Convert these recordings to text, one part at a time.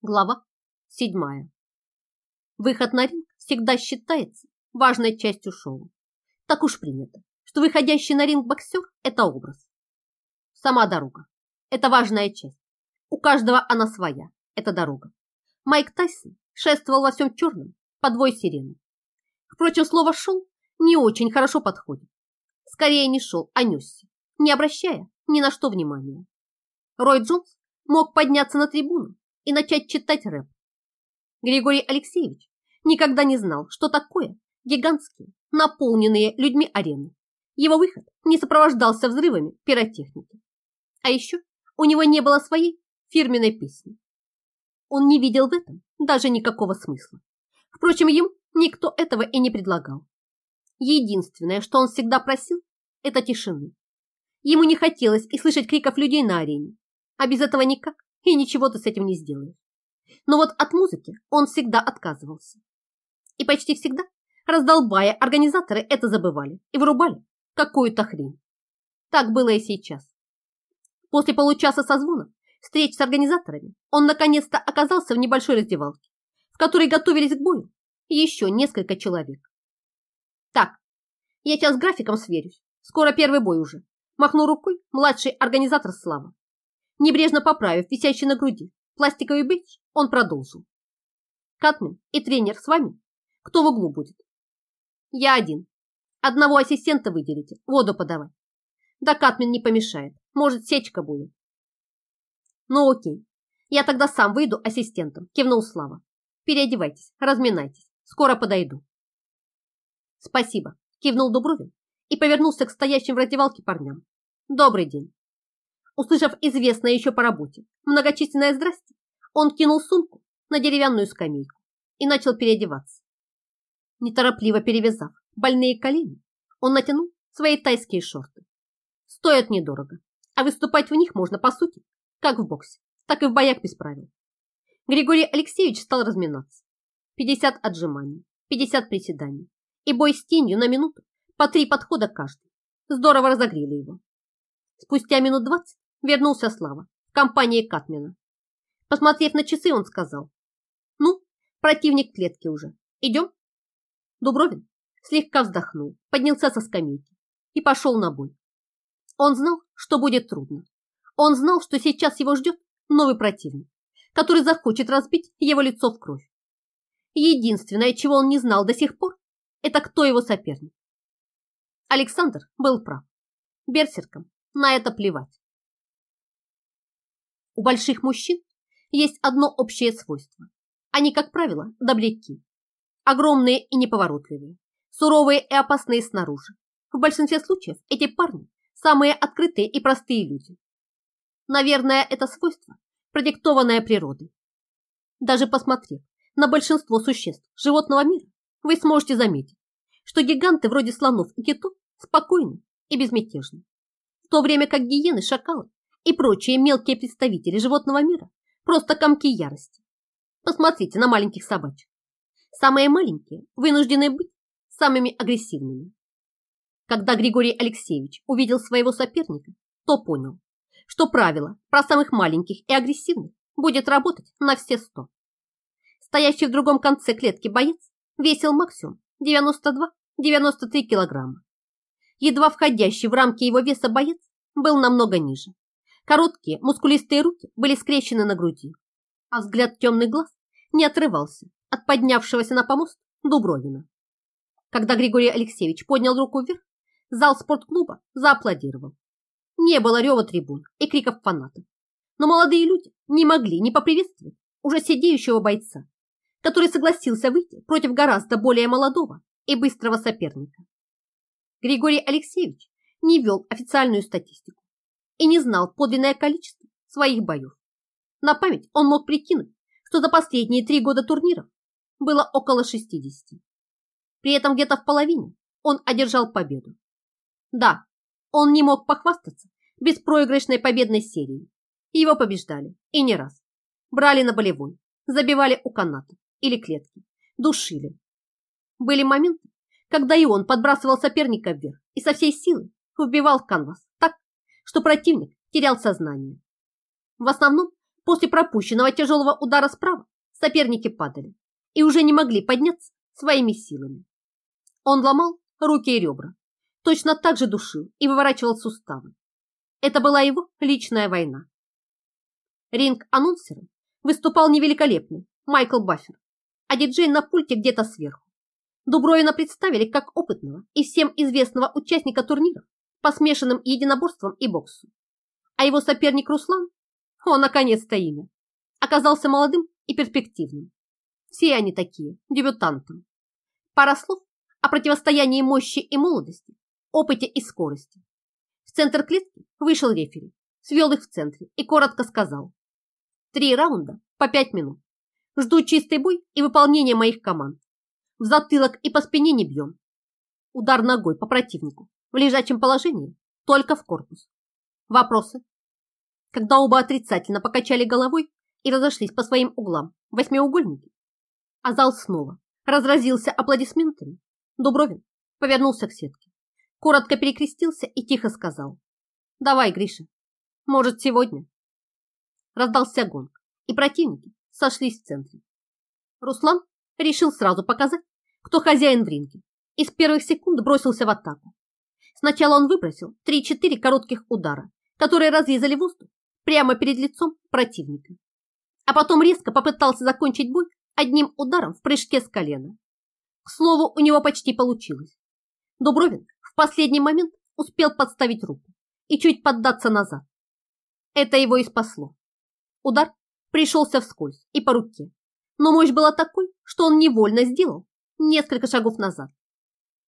Глава 7. Выход на ринг всегда считается важной частью шоу. Так уж принято, что выходящий на ринг боксер – это образ. Сама дорога – это важная часть. У каждого она своя, это дорога. Майк Тайсон шествовал во всем черном по двое сирены. Впрочем, слово «шел» не очень хорошо подходит. Скорее не шел, а несся, не обращая ни на что внимания. Рой Джонс мог подняться на трибуну и начать читать рэп. Григорий Алексеевич никогда не знал, что такое гигантские, наполненные людьми арены. Его выход не сопровождался взрывами пиротехники. А еще у него не было своей фирменной песни. Он не видел в этом даже никакого смысла. Впрочем, ему никто этого и не предлагал. Единственное, что он всегда просил, это тишины. Ему не хотелось и слышать криков людей на арене, а без этого никак и ничего ты с этим не сделаешь. Но вот от музыки он всегда отказывался. И почти всегда, раздолбая, организаторы это забывали и вырубали какую-то хрень. Так было и сейчас. После получаса созвона, встреч с организаторами, он наконец-то оказался в небольшой раздевалке, в которой готовились к бою еще несколько человек. Так, я сейчас с графиком сверюсь. Скоро первый бой уже. Махнул рукой младший организатор Слава. Небрежно поправив висящий на груди пластиковый бейдж, он продолжил. Катмин и тренер с вами? Кто в углу будет? Я один. Одного ассистента выделите, воду подавать. Да Катмин не помешает, может сечка будет. Ну окей, я тогда сам выйду ассистентом, кивнул Слава. Переодевайтесь, разминайтесь, скоро подойду. Спасибо, кивнул Дубровин и повернулся к стоящим в раздевалке парням. Добрый день. Услышав известное еще по работе многочисленное здрасте, он кинул сумку на деревянную скамейку и начал переодеваться. Неторопливо перевязав больные колени, он натянул свои тайские шорты. Стоят недорого, а выступать в них можно, по сути, как в боксе, так и в боях без правил. Григорий Алексеевич стал разминаться. 50 отжиманий, 50 приседаний и бой с тенью на минуту по три подхода каждый. Здорово разогрели его. Спустя минут двадцать вернулся Слава в компании Катмина. Посмотрев на часы, он сказал, «Ну, противник клетки уже. Идем?» Дубровин слегка вздохнул, поднялся со скамейки и пошел на бой. Он знал, что будет трудно. Он знал, что сейчас его ждет новый противник, который захочет разбить его лицо в кровь. Единственное, чего он не знал до сих пор, это кто его соперник. Александр был прав. Берсеркам на это плевать. У больших мужчин есть одно общее свойство. Они, как правило, добряки. Огромные и неповоротливые, суровые и опасные снаружи. В большинстве случаев эти парни самые открытые и простые люди. Наверное, это свойство, продиктованное природой. Даже посмотрев на большинство существ животного мира, вы сможете заметить, что гиганты вроде слонов и китов спокойны и безмятежны, в то время как гиены, шакалы и прочие мелкие представители животного мира просто комки ярости. Посмотрите на маленьких собачек. Самые маленькие вынуждены быть самыми агрессивными. Когда Григорий Алексеевич увидел своего соперника, то понял, что правило про самых маленьких и агрессивных будет работать на все сто. Стоящий в другом конце клетки боец весил максимум 92-93 килограмма. Едва входящий в рамки его веса боец был намного ниже. Короткие, мускулистые руки были скрещены на груди, а взгляд темных глаз не отрывался от поднявшегося на помост Дубровина. Когда Григорий Алексеевич поднял руку вверх, зал спортклуба зааплодировал. Не было рева трибун и криков фанатов, но молодые люди не могли не поприветствовать уже сидеющего бойца, который согласился выйти против гораздо более молодого и быстрого соперника. Григорий Алексеевич не вел официальную статистику, и не знал подлинное количество своих боев. На память он мог прикинуть, что за последние три года турниров было около 60. При этом где-то в половине он одержал победу. Да, он не мог похвастаться беспроигрышной победной серией. Его побеждали, и не раз. Брали на болевой, забивали у каната или клетки, душили. Были моменты, когда и он подбрасывал соперника вверх и со всей силы вбивал в канвас что противник терял сознание. В основном После пропущенного тяжелого удара справа соперники падали и уже не могли подняться своими силами. Он ломал руки и ребра, точно так же душил и выворачивал суставы. Это была его личная война. Ринг-анонсером выступал невеликолепный Майкл Баффер, а диджей на пульте где-то сверху. Дубровина представили как опытного и всем известного участника турниров по смешанным единоборствам и боксу. А его соперник Руслан, он наконец-то имя, оказался молодым и перспективным. Все они такие, дебютантом. Пара слов о противостоянии мощи и молодости, опыте и скорости. В центр клетки вышел рефери, свел их в центре и коротко сказал. Три раунда по пять минут. Жду чистый бой и выполнение моих команд. В затылок и по спине не бьем. Удар ногой по противнику. В лежачем положении только в корпус. Вопросы? Когда оба отрицательно покачали головой и разошлись по своим углам восьмиугольники, а зал снова разразился аплодисментами, Дубровин повернулся к сетке, коротко перекрестился и тихо сказал «Давай, Гриша, может, сегодня?» Раздался гонг, и противники сошлись в центре. Руслан решил сразу показать, кто хозяин в ринге, и с первых секунд бросился в атаку. Сначала он выбросил 3-4 коротких удара, которые разрезали воздух прямо перед лицом противника. А потом резко попытался закончить бой одним ударом в прыжке с колена. К слову, у него почти получилось. Дубровин в последний момент успел подставить руку и чуть поддаться назад. Это его и спасло. Удар пришелся вскользь и по руке, но мощь была такой, что он невольно сделал несколько шагов назад.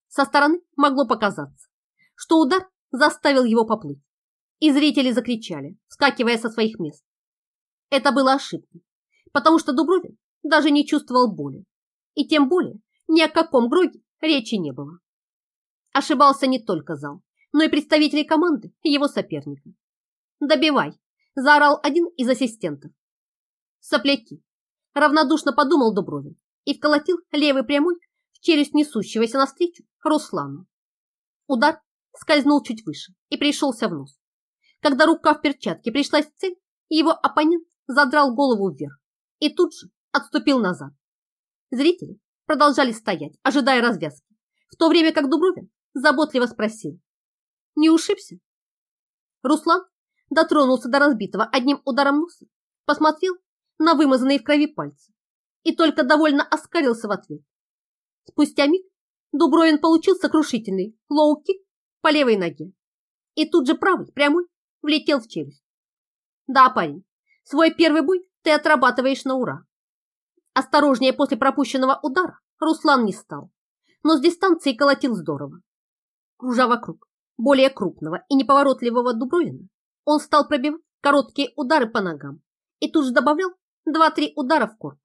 Со стороны могло показаться, что удар заставил его поплыть, и зрители закричали, вскакивая со своих мест. Это было ошибкой, потому что Дубровин даже не чувствовал боли, и тем более ни о каком Гроге речи не было. Ошибался не только зал, но и представители команды его соперника. «Добивай!» – заорал один из ассистентов. «Сопляки!» – равнодушно подумал Дубровин и вколотил левый прямой в челюсть несущегося навстречу Руслану. Удар скользнул чуть выше и пришелся в нос. Когда рука в перчатке пришлась в цель, его оппонент задрал голову вверх и тут же отступил назад. Зрители продолжали стоять, ожидая развязки, в то время как Дубровин заботливо спросил. «Не ушибся?» Руслан дотронулся до разбитого одним ударом носа, посмотрел на вымазанные в крови пальцы и только довольно оскалился в ответ. Спустя миг Дубровин получил сокрушительный лоу-кик по левой ноге и тут же правый, прямой, влетел в челюсть. Да, парень, свой первый бой ты отрабатываешь на ура. Осторожнее после пропущенного удара Руслан не стал, но с дистанции колотил здорово. Кружа вокруг более крупного и неповоротливого Дубровина, он стал пробивать короткие удары по ногам и тут же добавлял два-три удара в корпус.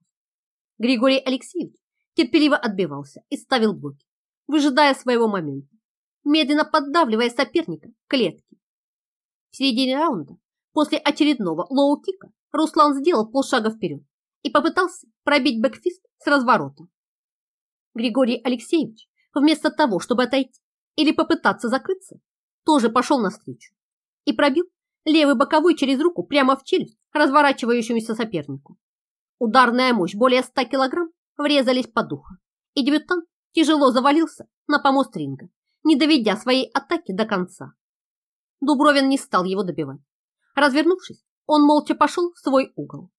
Григорий Алексеевич терпеливо отбивался и ставил блоки, выжидая своего момента, медленно поддавливая соперника к клетке. В середине раунда, после очередного лоу-кика, Руслан сделал полшага вперед и попытался пробить бэкфист с разворота. Григорий Алексеевич, вместо того, чтобы отойти или попытаться закрыться, тоже пошел навстречу и пробил левый боковой через руку прямо в челюсть разворачивающемуся сопернику. Ударная мощь более 100 килограмм врезались по духу, и дебютант тяжело завалился на помост ринга, не доведя своей атаки до конца. Дубровин не стал его добивать. Развернувшись, он молча пошел в свой угол.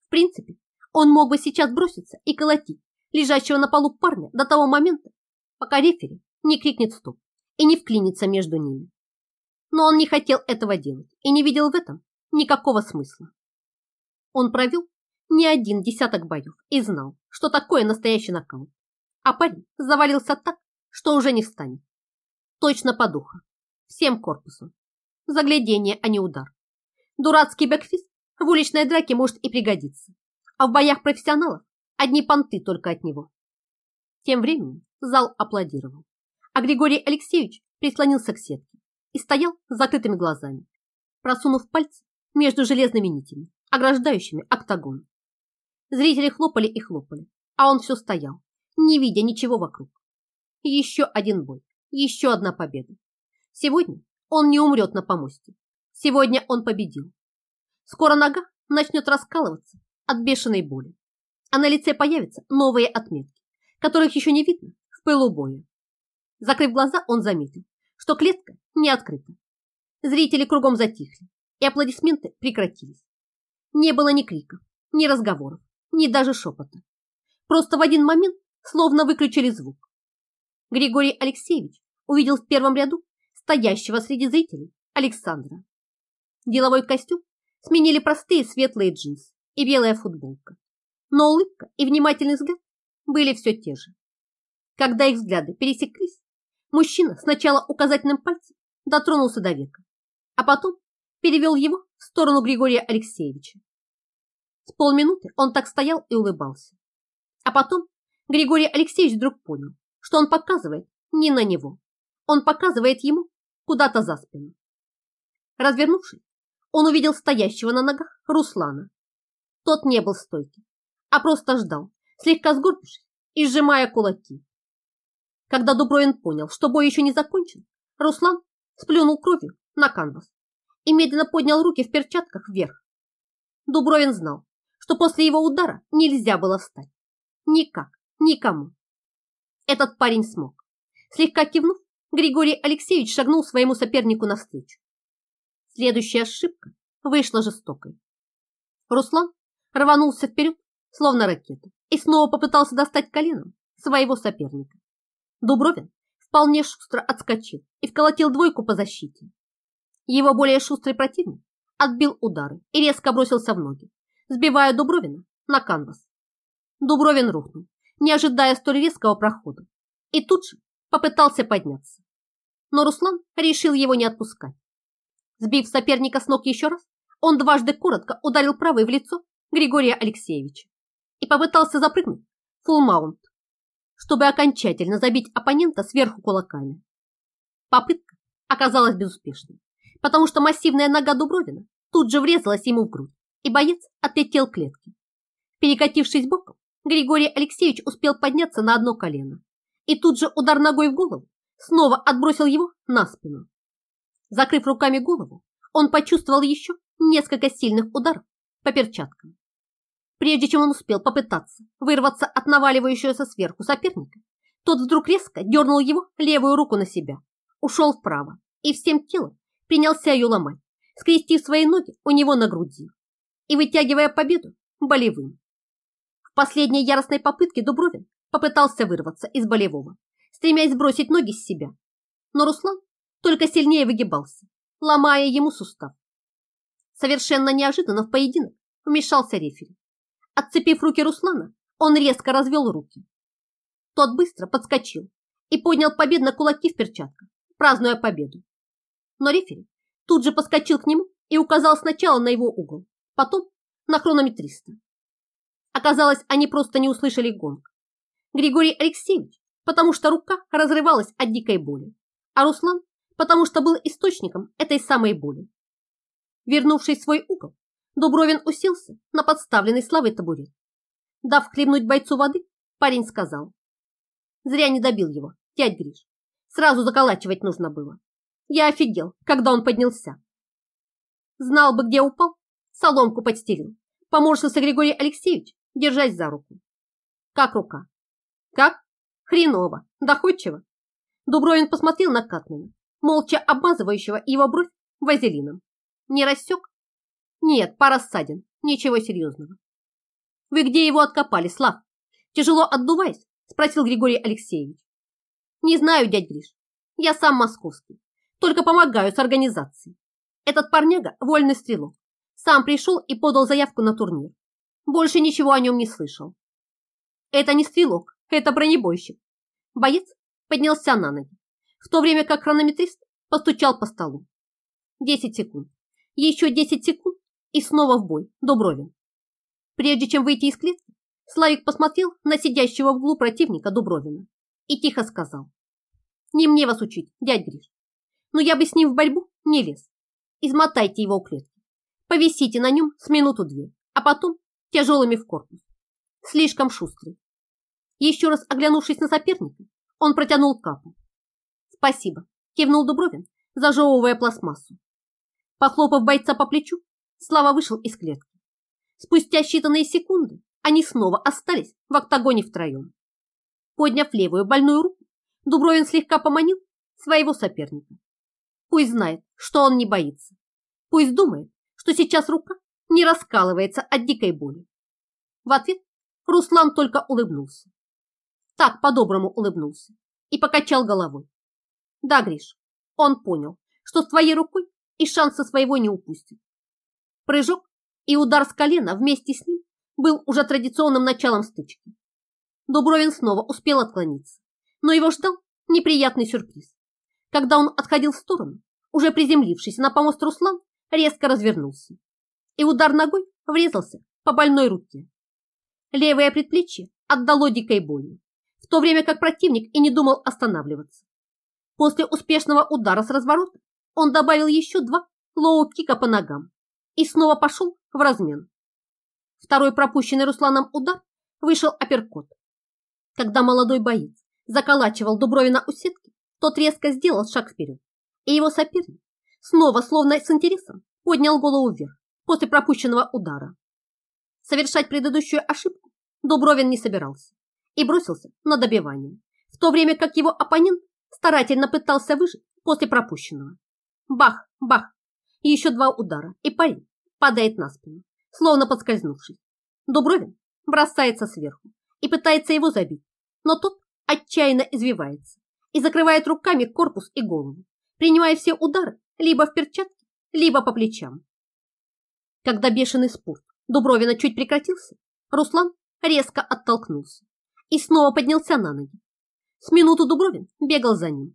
В принципе, он мог бы сейчас броситься и колотить лежащего на полу парня до того момента, пока рефери не крикнет стоп и не вклинится между ними. Но он не хотел этого делать и не видел в этом никакого смысла. Он провел не один десяток боев и знал, что такое настоящий нокаут. А парень завалился так, что уже не встанет. Точно по духу. Всем корпусом. Заглядение, а не удар. Дурацкий бэкфист в уличной драке может и пригодиться. А в боях профессионалов одни понты только от него. Тем временем зал аплодировал. А Григорий Алексеевич прислонился к сетке и стоял с закрытыми глазами, просунув пальцы между железными нитями, ограждающими октагон. Зрители хлопали и хлопали, а он все стоял, не видя ничего вокруг. Еще один бой, еще одна победа. Сегодня он не умрет на помосте. Сегодня он победил. Скоро нога начнет раскалываться от бешеной боли, а на лице появятся новые отметки, которых еще не видно в пылу боя. Закрыв глаза, он заметил, что клетка не открыта. Зрители кругом затихли, и аплодисменты прекратились. Не было ни криков, ни разговоров, ни даже шепота. Просто в один момент словно выключили звук. Григорий Алексеевич увидел в первом ряду стоящего среди зрителей Александра. Деловой костюм сменили простые светлые джинсы и белая футболка. Но улыбка и внимательный взгляд были все те же. Когда их взгляды пересеклись, мужчина сначала указательным пальцем дотронулся до века, а потом перевел его в сторону Григория Алексеевича. С полминуты он так стоял и улыбался. А потом Григорий Алексеевич вдруг понял, что он показывает не на него. Он показывает ему куда-то за спину. Развернувшись, он увидел стоящего на ногах Руслана. Тот не был стойким, а просто ждал, слегка сгорбившись и сжимая кулаки. Когда Дубровин понял, что бой еще не закончен, Руслан сплюнул кровью на канвас и медленно поднял руки в перчатках вверх. Дубровин знал, что после его удара нельзя было встать. Никак, никому. Этот парень смог. Слегка кивнув, Григорий Алексеевич шагнул своему сопернику навстречу. Следующая ошибка вышла жестокой. Руслан рванулся вперед, словно ракета, и снова попытался достать коленом своего соперника. Дубровин вполне шустро отскочил и вколотил двойку по защите. Его более шустрый противник отбил удары и резко бросился в ноги, сбивая Дубровина на канвас. Дубровин рухнул, не ожидая столь резкого прохода, и тут же попытался подняться. Но Руслан решил его не отпускать. Сбив соперника с ног еще раз, он дважды коротко ударил правой в лицо Григория Алексеевича и попытался запрыгнуть фулл маунт, чтобы окончательно забить оппонента сверху кулаками. Попытка оказалась безуспешной, потому что массивная нога Дубровина тут же врезалась ему в грудь, и боец отлетел к клетке. Перекатившись боком, Григорий Алексеевич успел подняться на одно колено, и тут же удар ногой в голову снова отбросил его на спину. Закрыв руками голову, он почувствовал еще несколько сильных ударов по перчаткам. Прежде чем он успел попытаться вырваться от наваливающегося сверху соперника, тот вдруг резко дернул его левую руку на себя, ушел вправо и всем телом принялся ее ломать, скрестив свои ноги у него на груди и вытягивая победу болевым. В последней яростной попытке Дубровин попытался вырваться из болевого, стремясь сбросить ноги с себя. Но Руслан только сильнее выгибался, ломая ему сустав. Совершенно неожиданно в поединок вмешался рефери. Отцепив руки Руслана, он резко развел руки. Тот быстро подскочил и поднял победно кулаки в перчатках, празднуя победу. Но рефери тут же подскочил к нему и указал сначала на его угол, потом на хронометриста. Оказалось, они просто не услышали гонг. Григорий Алексеевич, потому что рука разрывалась от дикой боли, а Руслан, потому что был источником этой самой боли. Вернувшись в свой угол, Дубровин уселся на подставленный славой табурет. Дав хлебнуть бойцу воды, парень сказал. Зря не добил его, дядь Гриш. Сразу заколачивать нужно было. Я офигел, когда он поднялся. Знал бы, где упал, соломку подстелил. Поморщился Григорий Алексеевич, держась за руку. Как рука? Как? Хреново, доходчиво. Дубровин посмотрел на Катмина, молча обмазывающего его бровь вазелином. Не рассек? Нет, пара ссадин, ничего серьезного. Вы где его откопали, Слав? Тяжело отдуваясь, спросил Григорий Алексеевич. Не знаю, дядь Гриш, я сам московский, только помогаю с организацией. Этот парняга вольный стрелок. Сам пришел и подал заявку на турнир. Больше ничего о нем не слышал. Это не стрелок, это бронебойщик. Боец поднялся на ноги, в то время как хронометрист постучал по столу. Десять секунд. Еще десять секунд и снова в бой, Дубровин. Прежде чем выйти из клетки, Славик посмотрел на сидящего в углу противника Дубровина и тихо сказал. Не мне вас учить, дядь Гриш, но я бы с ним в борьбу не лез. Измотайте его у клетки, повисите на нем с минуту-две, а потом тяжелыми в корпус. Слишком шустрый. Еще раз оглянувшись на соперника, он протянул капу. «Спасибо», – кивнул Дубровин, зажевывая пластмассу. Похлопав бойца по плечу, Слава вышел из клетки. Спустя считанные секунды они снова остались в октагоне втроем. Подняв левую больную руку, Дубровин слегка поманил своего соперника. Пусть знает, что он не боится. Пусть думает, что сейчас рука не раскалывается от дикой боли. В ответ Руслан только улыбнулся. Так по-доброму улыбнулся и покачал головой. Да, Гриш, он понял, что с твоей рукой и шанса своего не упустит. Прыжок и удар с колена вместе с ним был уже традиционным началом стычки. Дубровин снова успел отклониться, но его ждал неприятный сюрприз. Когда он отходил в сторону, уже приземлившись на помост Руслан резко развернулся, и удар ногой врезался по больной руке. Левое предплечье отдало дикой болью, то время как противник и не думал останавливаться. После успешного удара с разворота он добавил еще два лоу-кика по ногам и снова пошел в размен. Второй пропущенный Русланом удар вышел апперкот. Когда молодой боец заколачивал Дубровина у сетки, тот резко сделал шаг вперед, и его соперник снова, словно с интересом, поднял голову вверх после пропущенного удара. Совершать предыдущую ошибку Дубровин не собирался и бросился на добивание, в то время как его оппонент старательно пытался выжить после пропущенного. Бах, бах, еще два удара, и парень падает на спину, словно подскользнувшись. Дубровин бросается сверху и пытается его забить, но тот отчаянно извивается и закрывает руками корпус и голову, принимая все удары либо в перчатке, либо по плечам. Когда бешеный спорт Дубровина чуть прекратился, Руслан резко оттолкнулся и снова поднялся на ноги. С минуту Дубровин бегал за ним,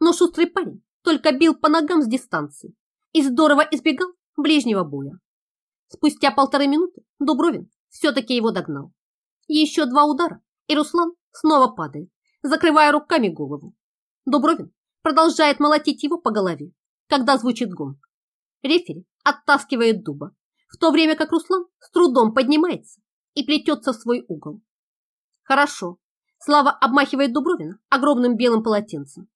но шустрый парень только бил по ногам с дистанции и здорово избегал ближнего боя. Спустя полторы минуты Дубровин все-таки его догнал. Еще два удара, и Руслан снова падает, закрывая руками голову. Дубровин продолжает молотить его по голове, когда звучит гонг. Рефери оттаскивает дуба, в то время как Руслан с трудом поднимается и плетется в свой угол. Хорошо. Слава обмахивает Дубровина огромным белым полотенцем.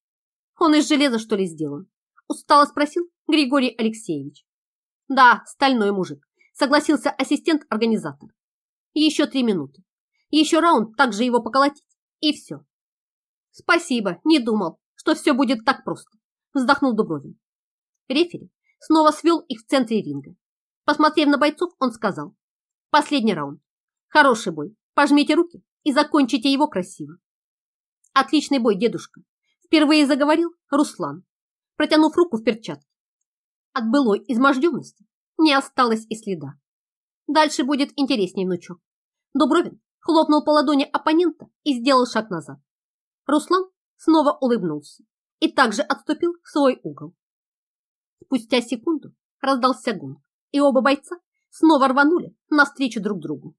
Он из железа, что ли, сделан? Устало спросил Григорий Алексеевич. Да, стальной мужик, согласился ассистент-организатор. Еще три минуты. Еще раунд также его поколотить, и все. Спасибо, не думал, что все будет так просто, вздохнул Дубровин. Рефери снова свел их в центре ринга. Посмотрев на бойцов, он сказал. Последний раунд. Хороший бой. Пожмите руки и закончите его красиво. Отличный бой, дедушка. Впервые заговорил Руслан, протянув руку в перчатке. От былой изможденности не осталось и следа. Дальше будет интересней, внучок. Дубровин хлопнул по ладони оппонента и сделал шаг назад. Руслан снова улыбнулся и также отступил в свой угол. Спустя секунду раздался гонг, и оба бойца снова рванули навстречу друг другу.